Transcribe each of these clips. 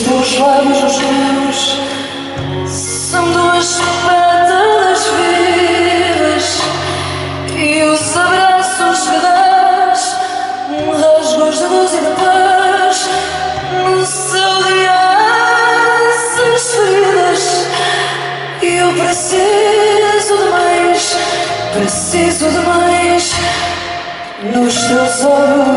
Os teus lábios nos meus são duas pétalas vivas e os abraços que dás rasgos de luz e de paz no céu de asas feridas. Eu preciso de mais, preciso de mais nos teus olhos.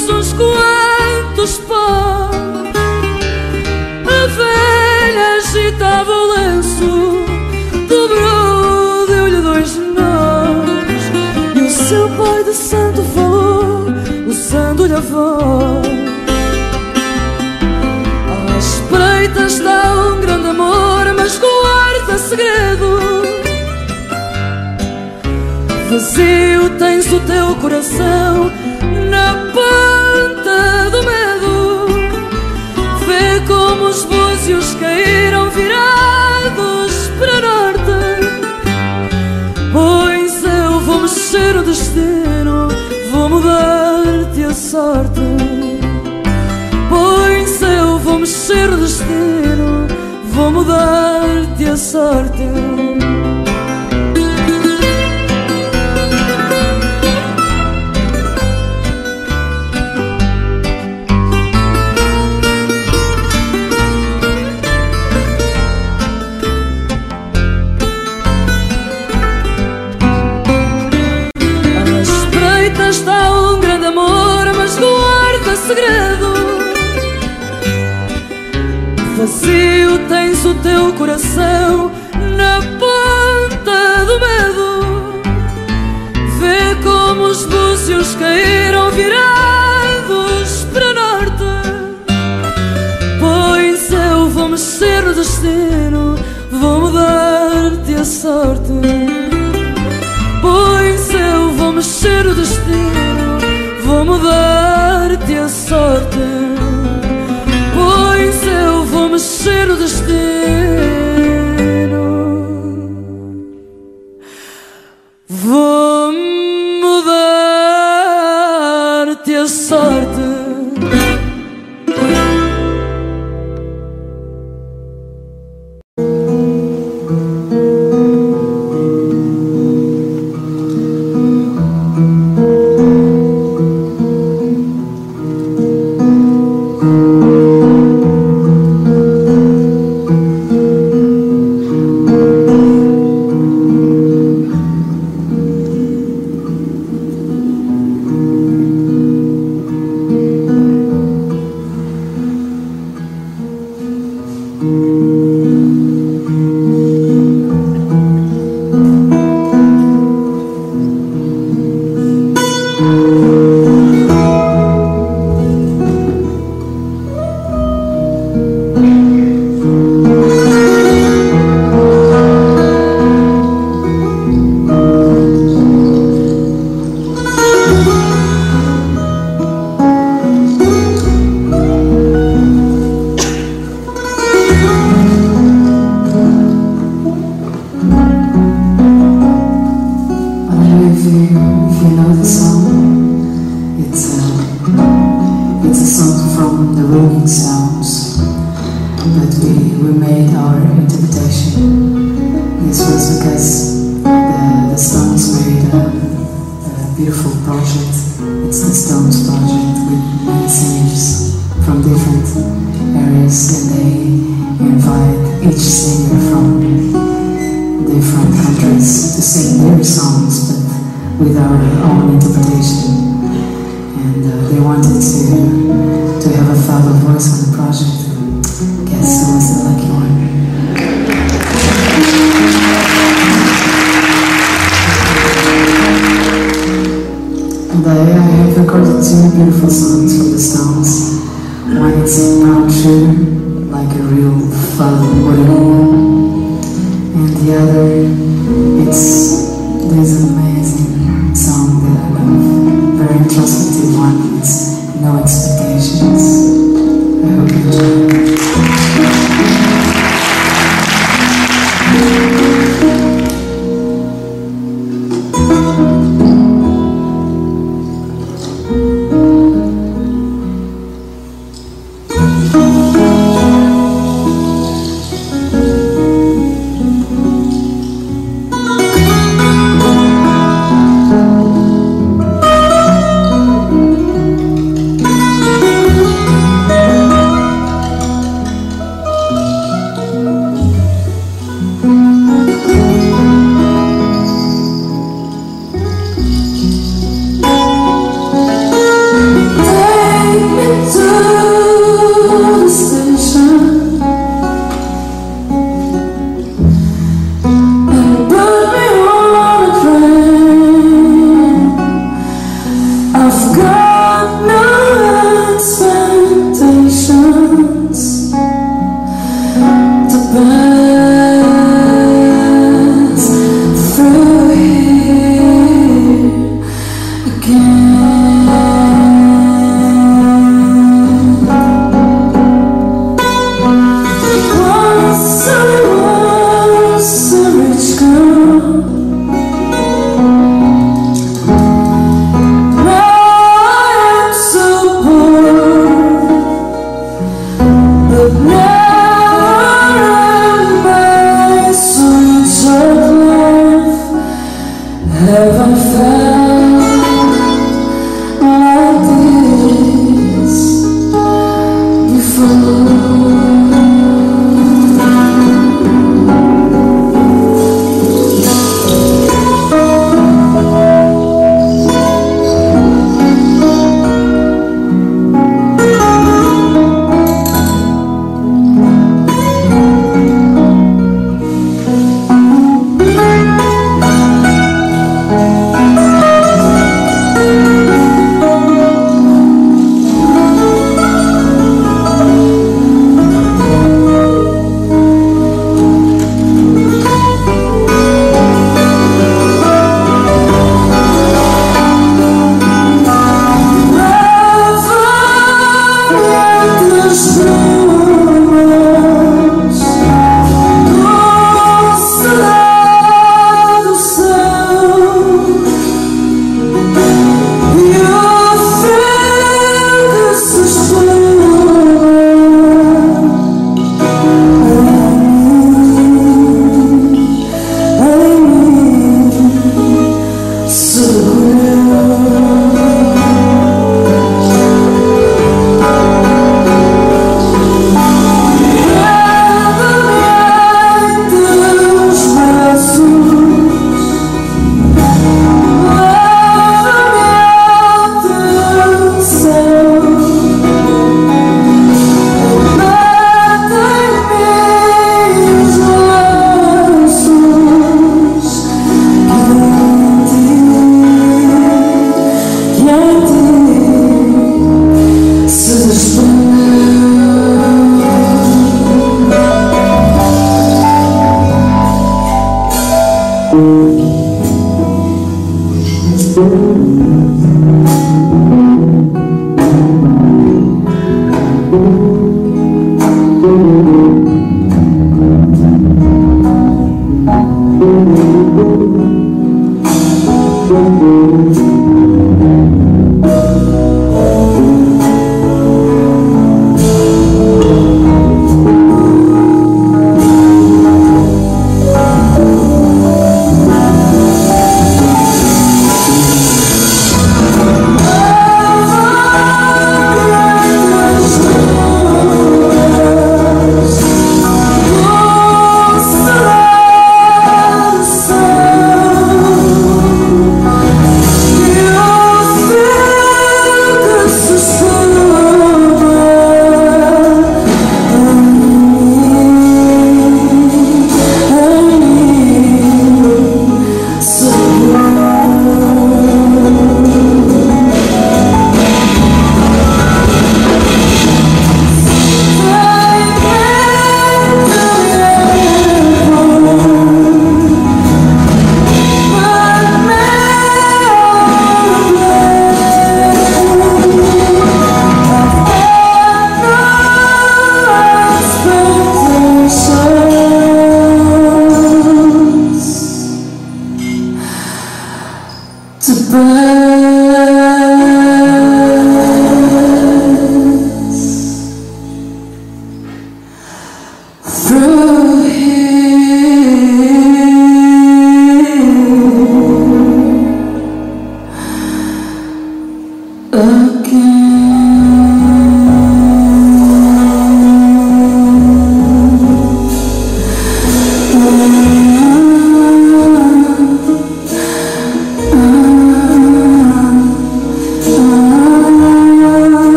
versos coentos pós. A velha agitava o lenço Dobrou, deu-lhe dois nós. E o seu pai de santo falou Usando-lhe a voz. À espreita está um grande amor Mas guarda segredo. Vazio tens o teu coração búzios caíram virados para norte. Pois eu vou mexer o destino, vou mudar-te a sorte. Pois eu vou mexer o destino, vou mudar-te a sorte. rest.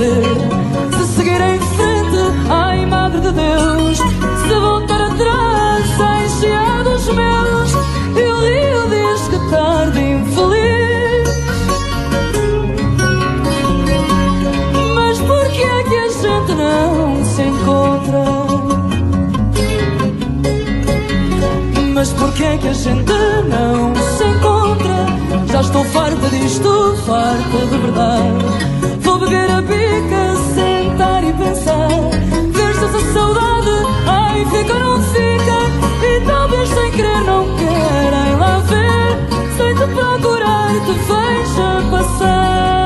Se seguir em frente, ai Madre de Deus, se voltar atrás, sai cheia dos meus. E o rio diz que tarde infeliz. Mas por que é que a gente não se encontra? Mas por que é que a gente não se encontra? Já estou farta disto, farta de verdade. Vou beber a bica, sentar e pensar. Ver se essa saudade, ai, fica ou não fica. E talvez sem querer não querem lá ver. Sem te procurar, te veja passar.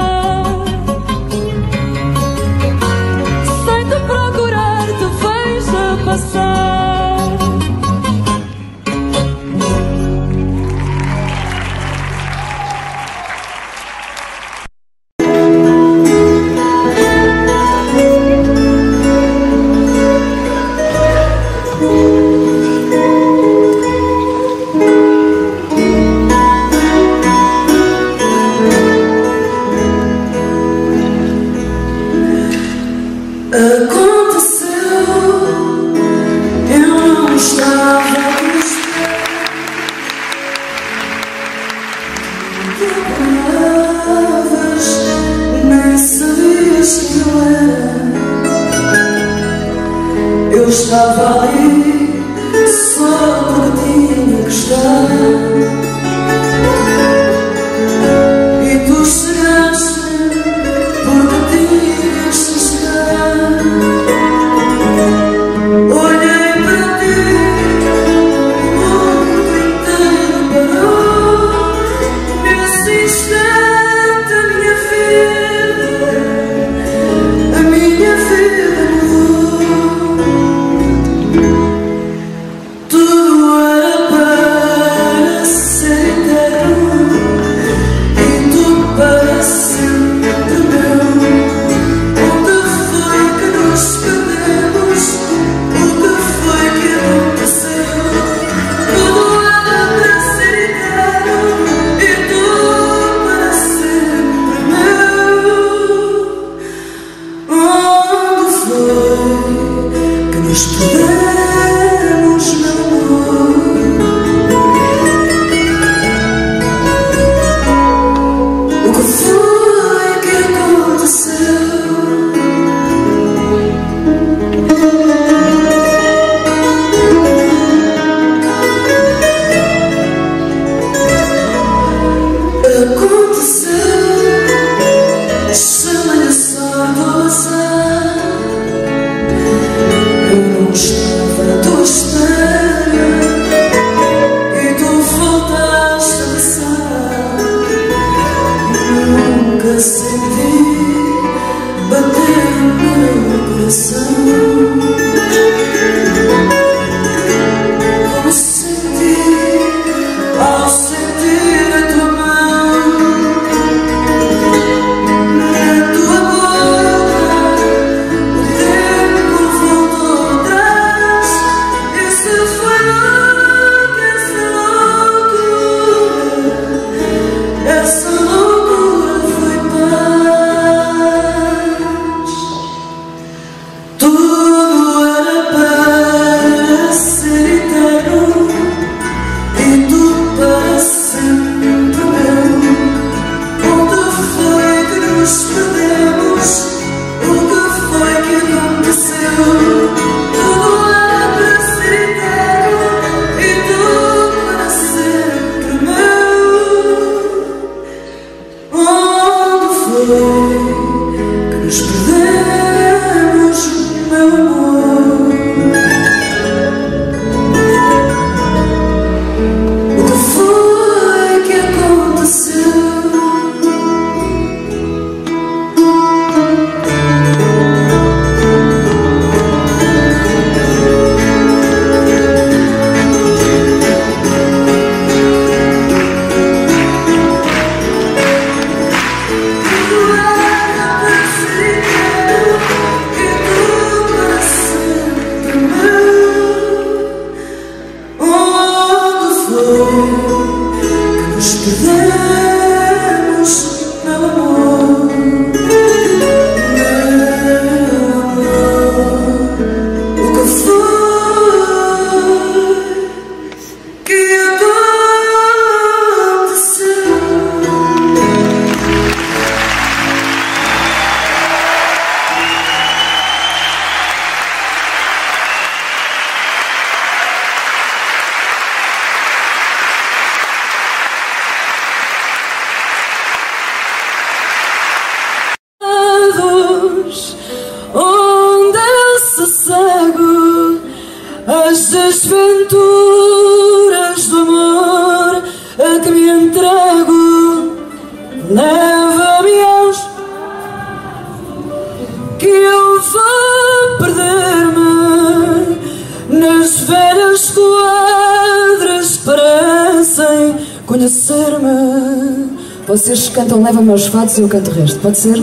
Vocês cantam Leva Meus Fatos e eu canto o resto. Pode ser?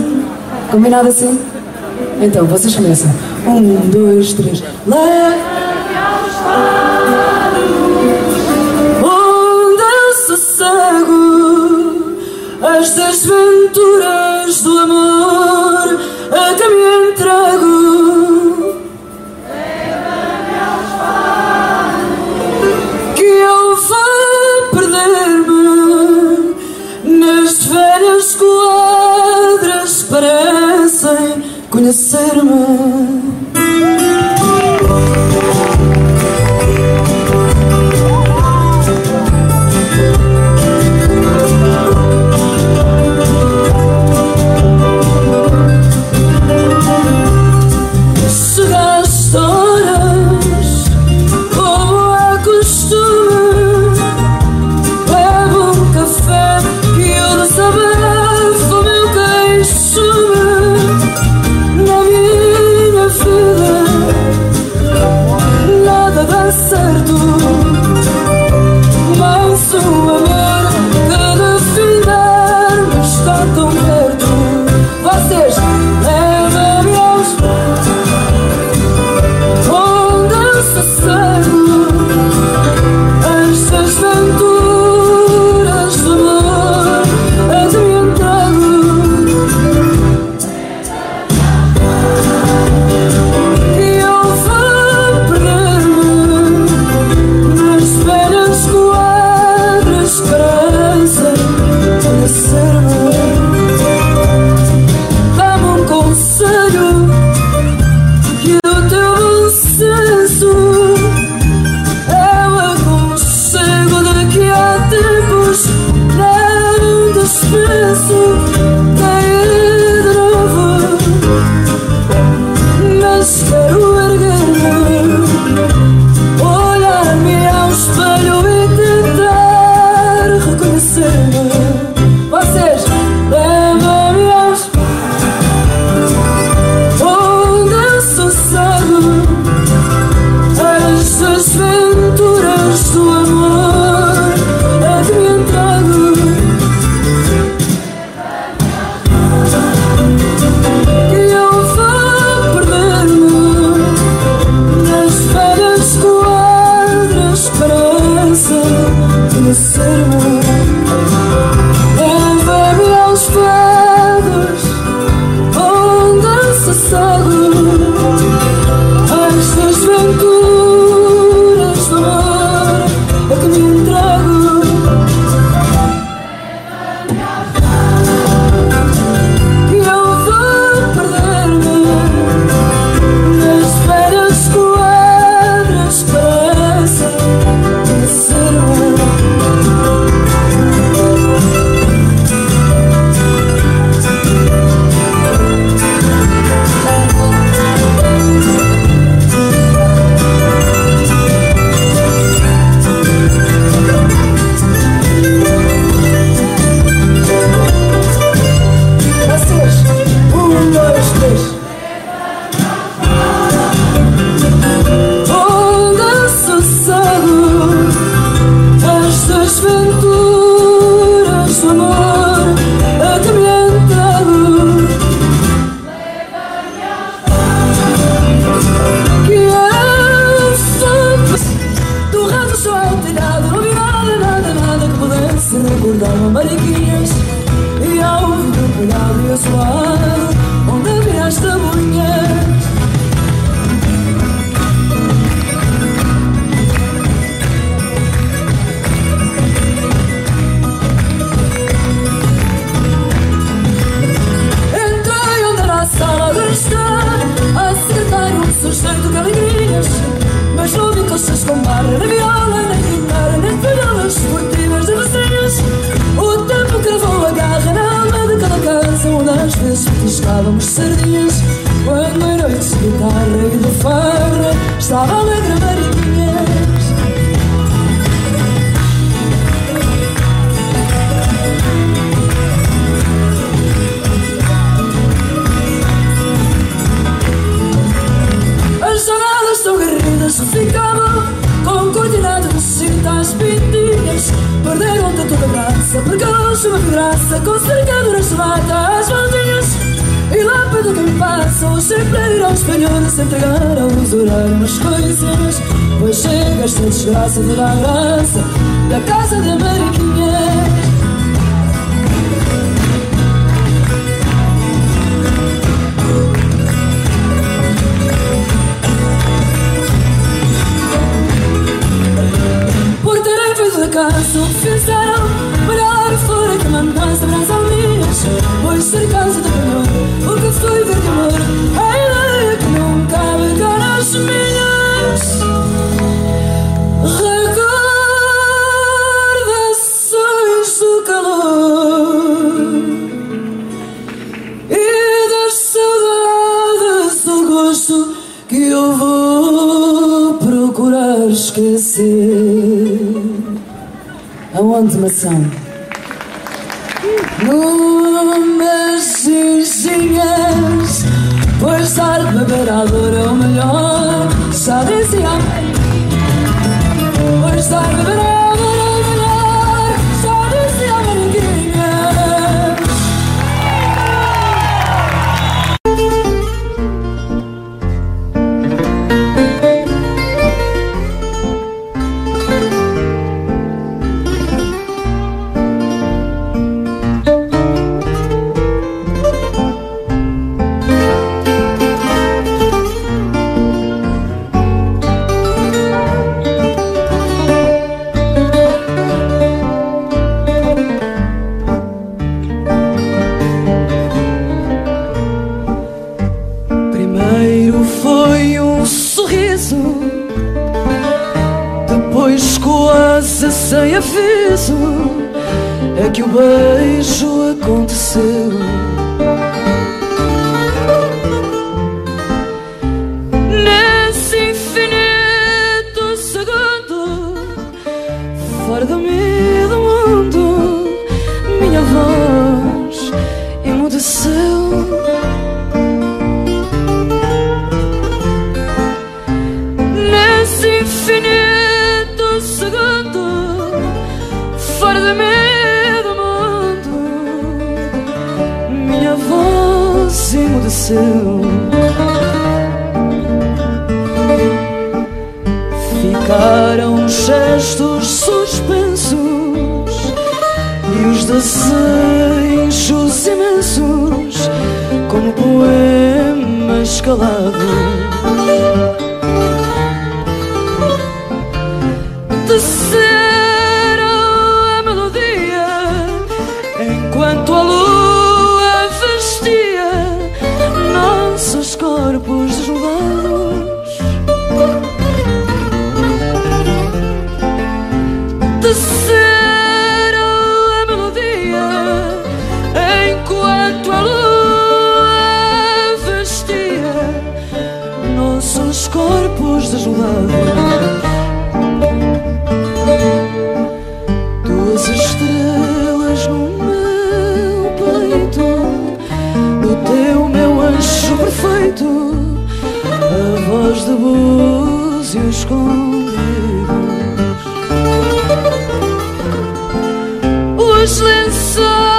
Combinado assim? Então, vocês começam. Um, dois, três. Leva... vezes Pescávamos sardinhas Quando a noite se guitarra e de farra Estava alegre a graça, percalou, chama de com cercaduras se mata as maldinhas. E lá para me passa, os sempre irão espelhando, se entregar a usurar umas coisas. Pois chega esta desgraça, virá a graça da casa de América. os lençóis.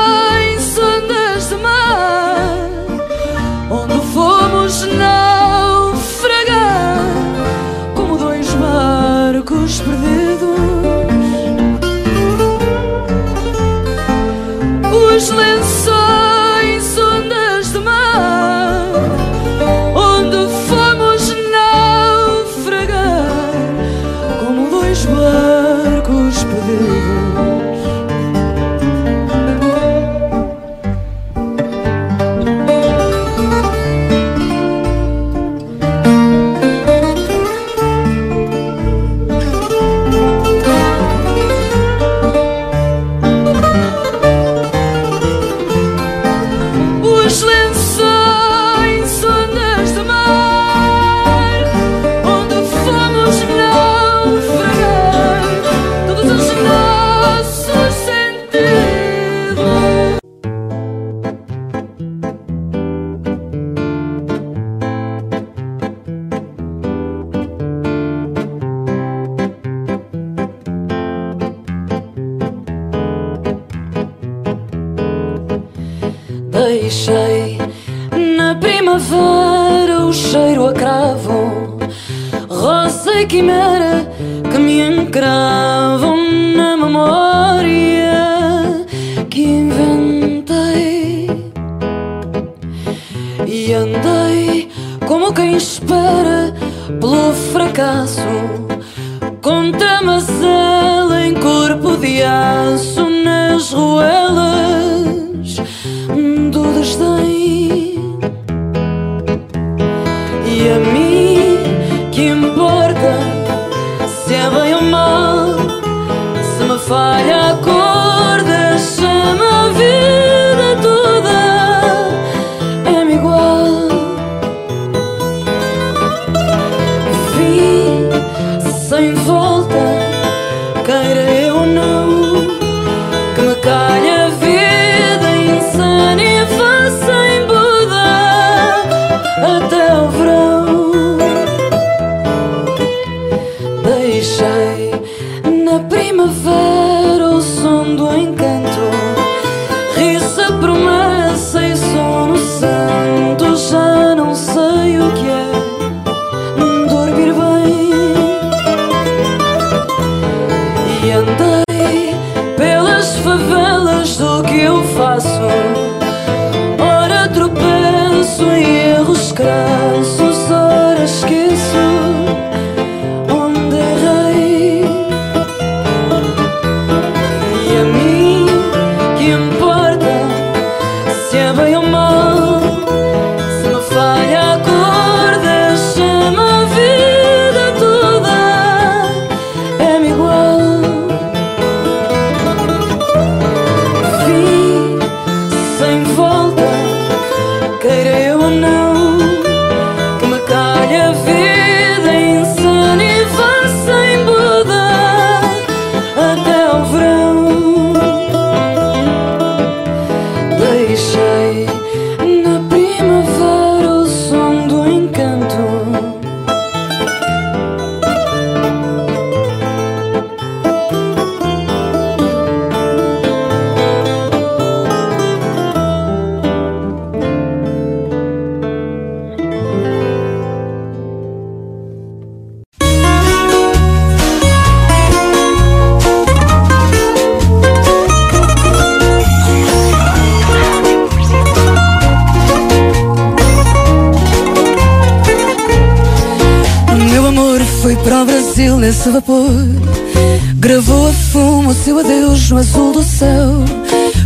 Gravou a fumo o seu adeus no azul do céu.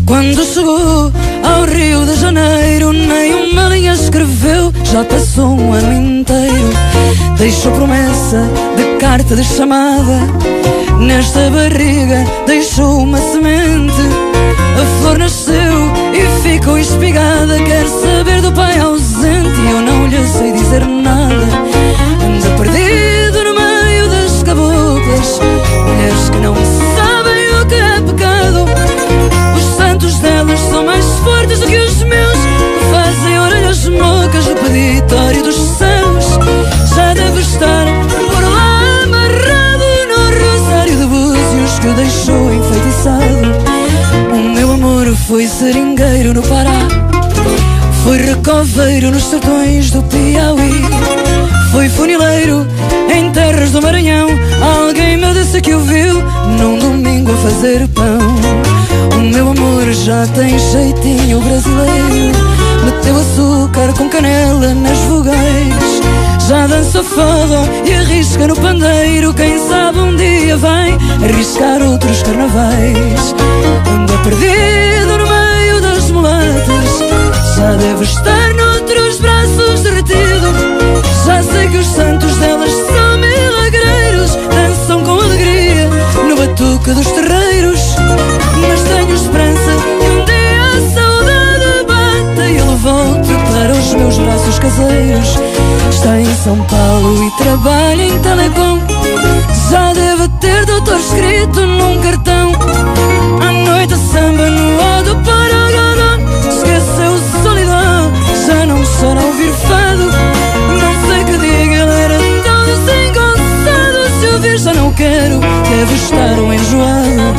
Quando chegou ao Rio de Janeiro Nem uma linha escreveu, já passou um ano inteiro. Deixou promessa de carta de chamada. Nesta barriga deixou uma semente. A flor nasceu e ficou espigada. Quer saber do pai ausente? Eu não lhe sei dizer nada não sabem o que é pecado. Os santos delas são mais fortes do que os meus Fazem orelhas mocas no peditório dos céus. Já deve estar por lá amarrado no rosário de búzios Que o deixou enfeitiçado. O meu amor foi seringueiro no Pará foi recoveiro nos sertões do Piauí Foi funileiro em terras do Maranhão Que o viu num domingo a fazer pão. O meu amor já tem jeitinho brasileiro. Meteu açúcar com canela nas vogais Já dança fado e arrisca no pandeiro. Quem sabe um dia vai arriscar outros carnavais. Anda perdido no meio das mulatas já deve estar noutros braços derretido. Já sei que os santos delas são batuque dos terreiros Mas tenho esperança que um dia a saudade bata E ele volte para os meus braços caseiros. Está em São Paulo e trabalha em Telecom. Já deve ter doutor escrito num cartão. À noite samba no alto estar um enjoado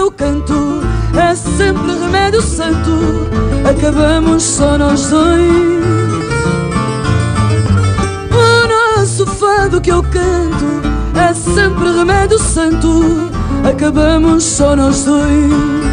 eu canto é sempre remédio santo. Acabamos só nós dois. O nosso fado que eu canto é sempre remédio santo. Acabamos só nós dois.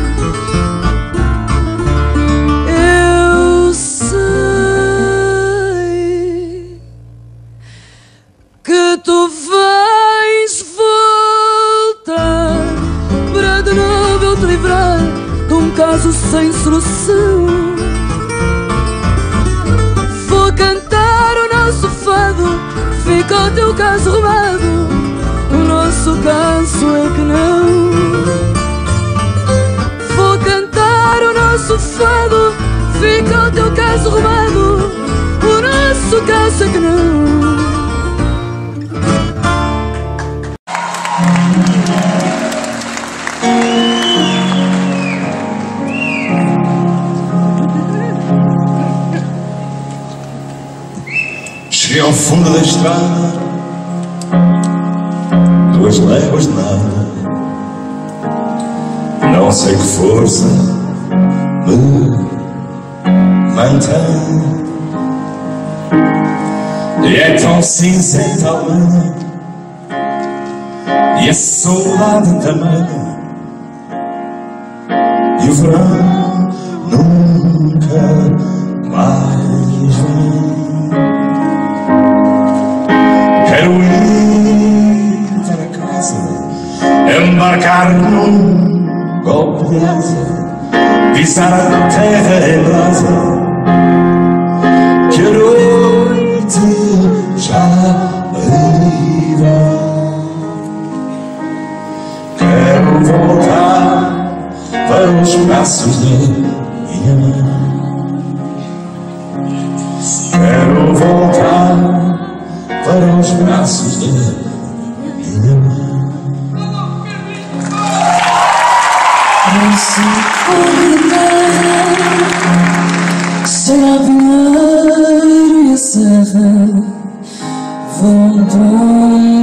senza paura. Yes, so loud braços dela. meu, corrida será dinheiro e a serra vão tomar.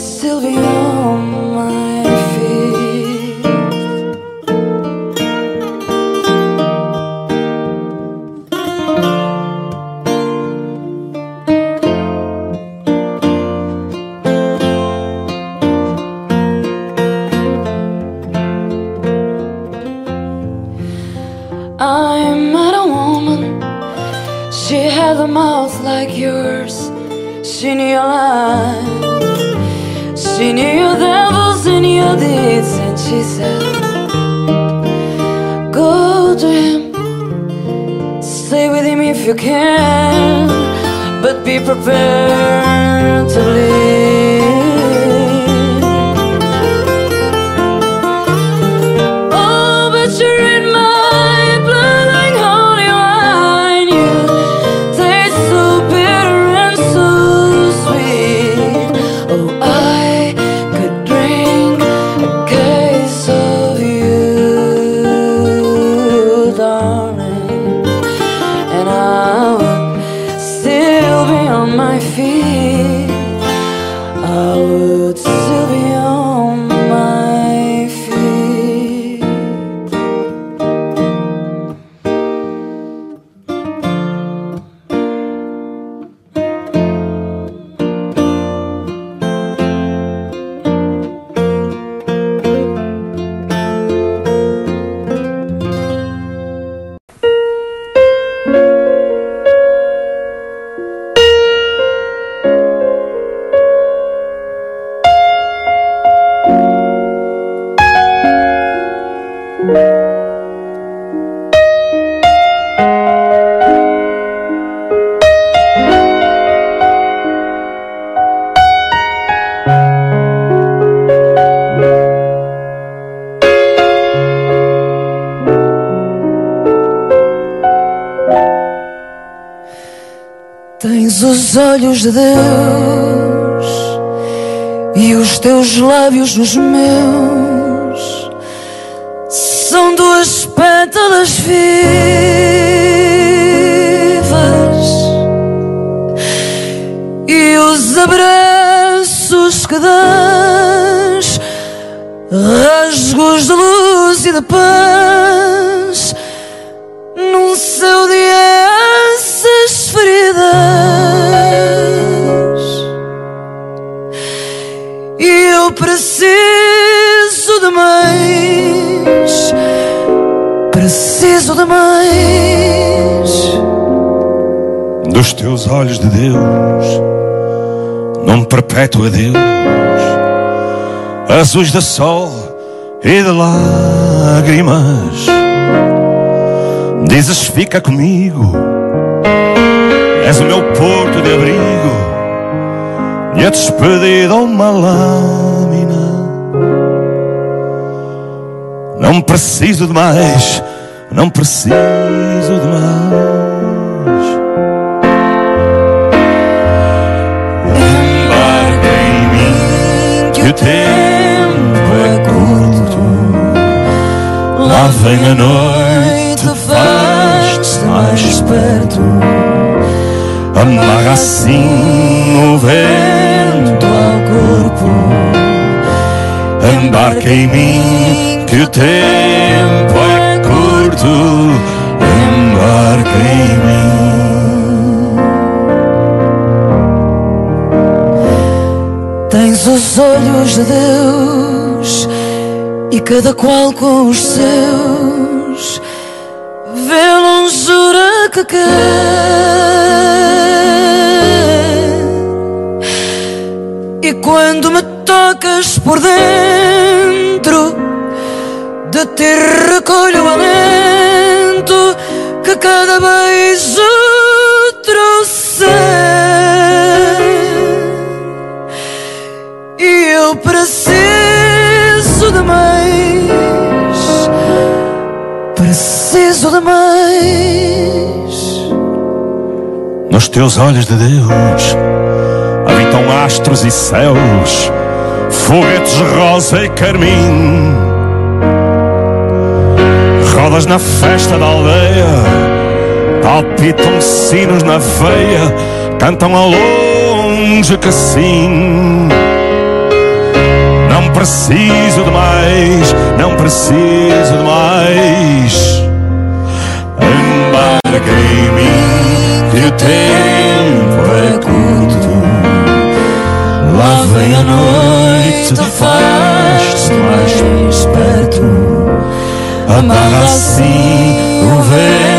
Sylvia. Os olhos de Deus e os teus lábios nos meus. São duas pétalas vivas e os abraços que dás rasgos de luz e de paz preciso de mais. Dos teus olhos de Deus, num perpétuo adeus, azuis de sol e de lágrimas. Dizes fica comigo, és o meu porto de abrigo, e a despedida uma lâmina. Não preciso de mais, não preciso de mais. Embarca em mim que o tempo é curto. Lá vem a noite, faz-te mais perto. Amarra assim o vento ao corpo. Embarca em mim que o tempo é curto. Embarca em mim. Tens os olhos de Deus e cada qual com os seus vê longura que quer. E quando me tocas por dentro, de ti recolho o alento que cada beijo trouxe. E eu preciso de mais. Preciso de mais. Nos teus olhos de Deus habitam astros e céus, foguetes rosa e carmim. Rodas na festa da aldeia, palpitam sinos na veia, cantam ao longe que sim. Não preciso de mais, não preciso de mais. Embarca em mim o tempo é curto. Lá vem a noite, te faz mais perto. Amarra assim o vento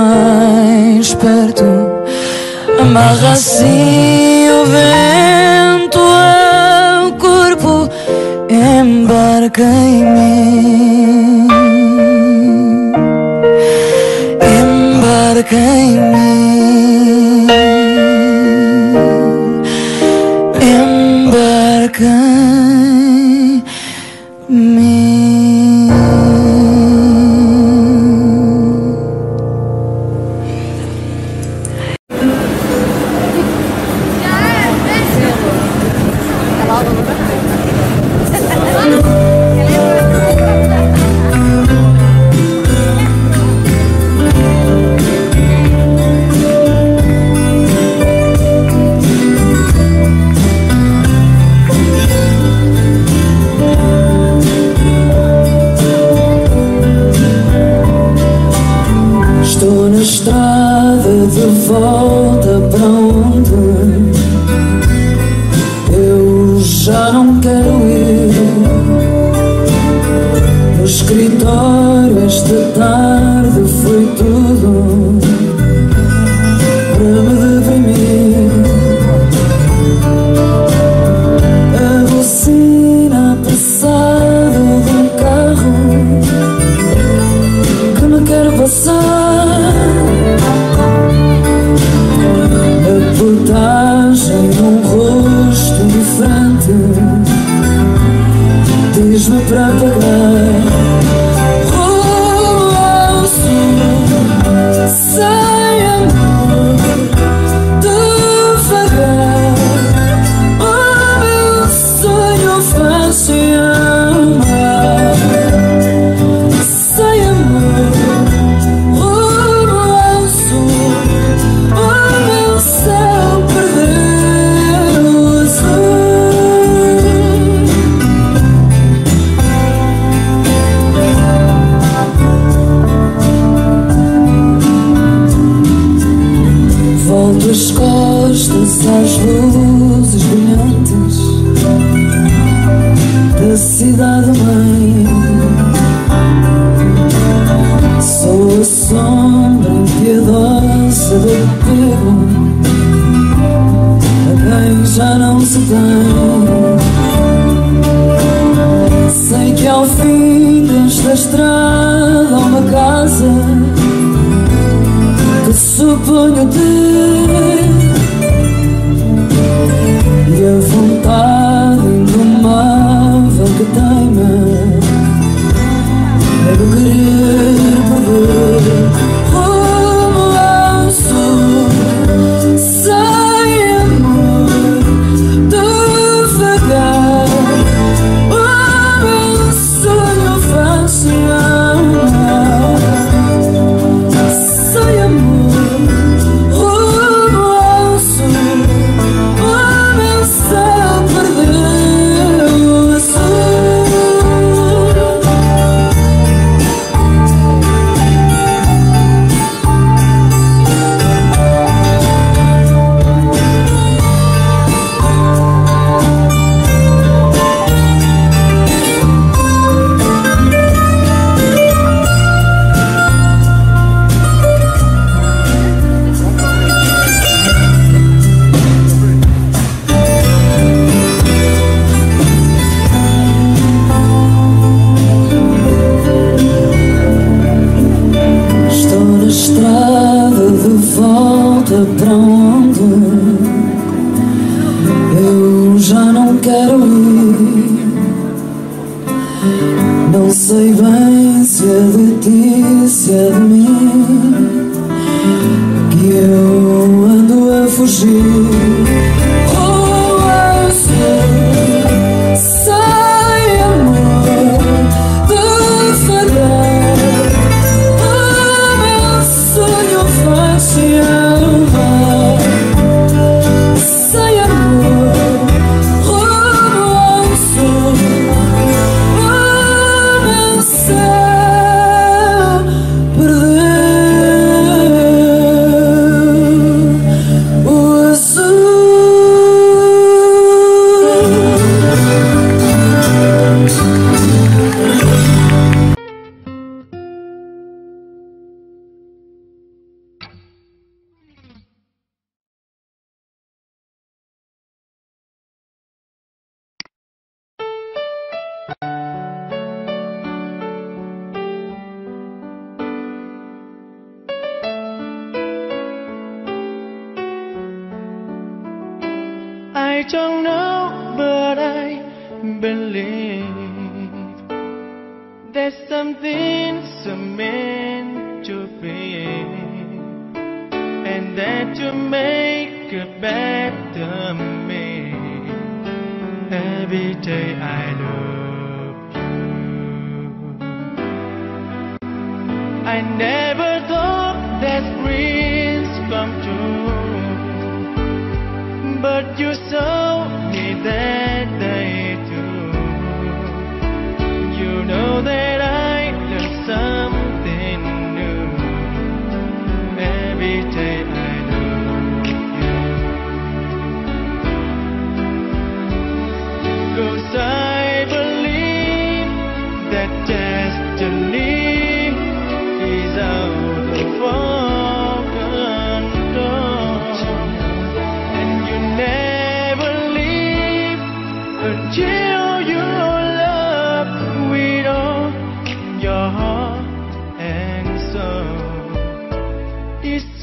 mais perto. Amarra assim o vento é ao corpo, embarca em mim. tuas costas às luzes brilhantes da cidade-mãe. Sou a sombra impiedosa do pego a quem já não se tem. Sei que ao fim desta estrada há uma casa. 我有自。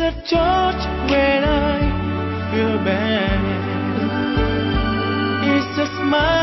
A touch when I feel bad. It's a smile